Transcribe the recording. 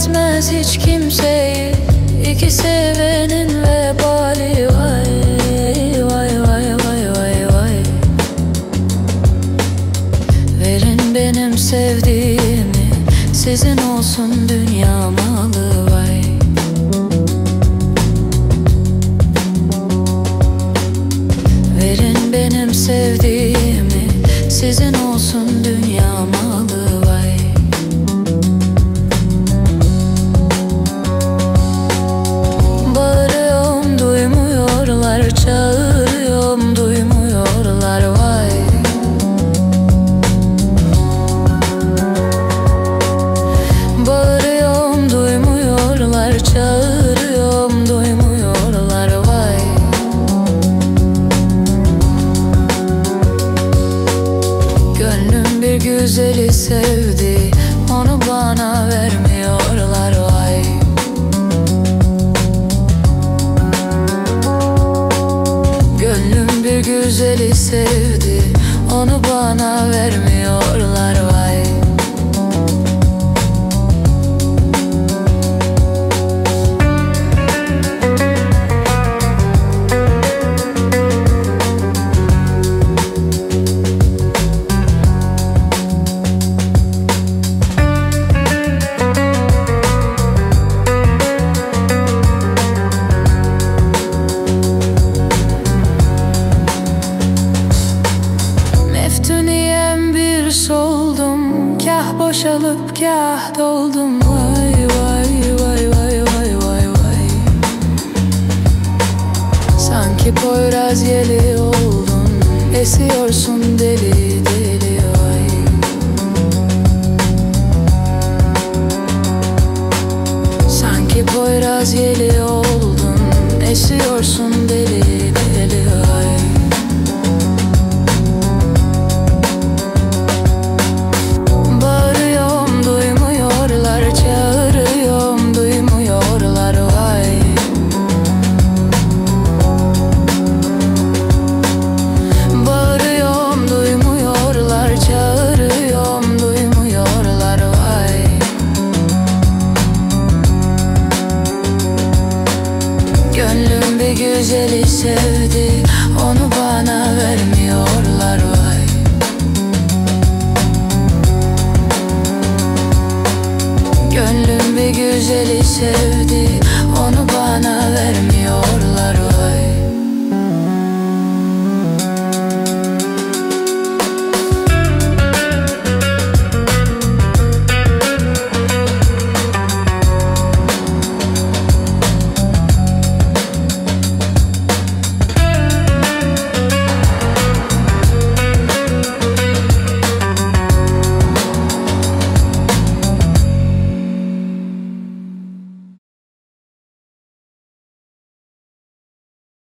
etmez hiç kimseyi. İki sevenin vebali vay Vay vay vay vay vay. Verin benim sevdiğimi Sizin olsun dünya malı vay. Verin benim sevdiğimi Sizin olsun dünya Çağırıyorum duymuyorlar vay. Gönlüm bir güzeli sevdi Onu bana vermiyorlar vay. Gönlüm bir güzeli sevdi Onu bana vermiyorlar boşalıp kah doldum. Vay vay vay vay vay vay vay. Sanki Poyraz yeli oldun. Esiyorsun deli deli vay. Sanki Poyraz yeli oldun. Esiyorsun Güzeli sevdi Onu bana vermiyorlar vay. Gönlüm bir güzeli sevdi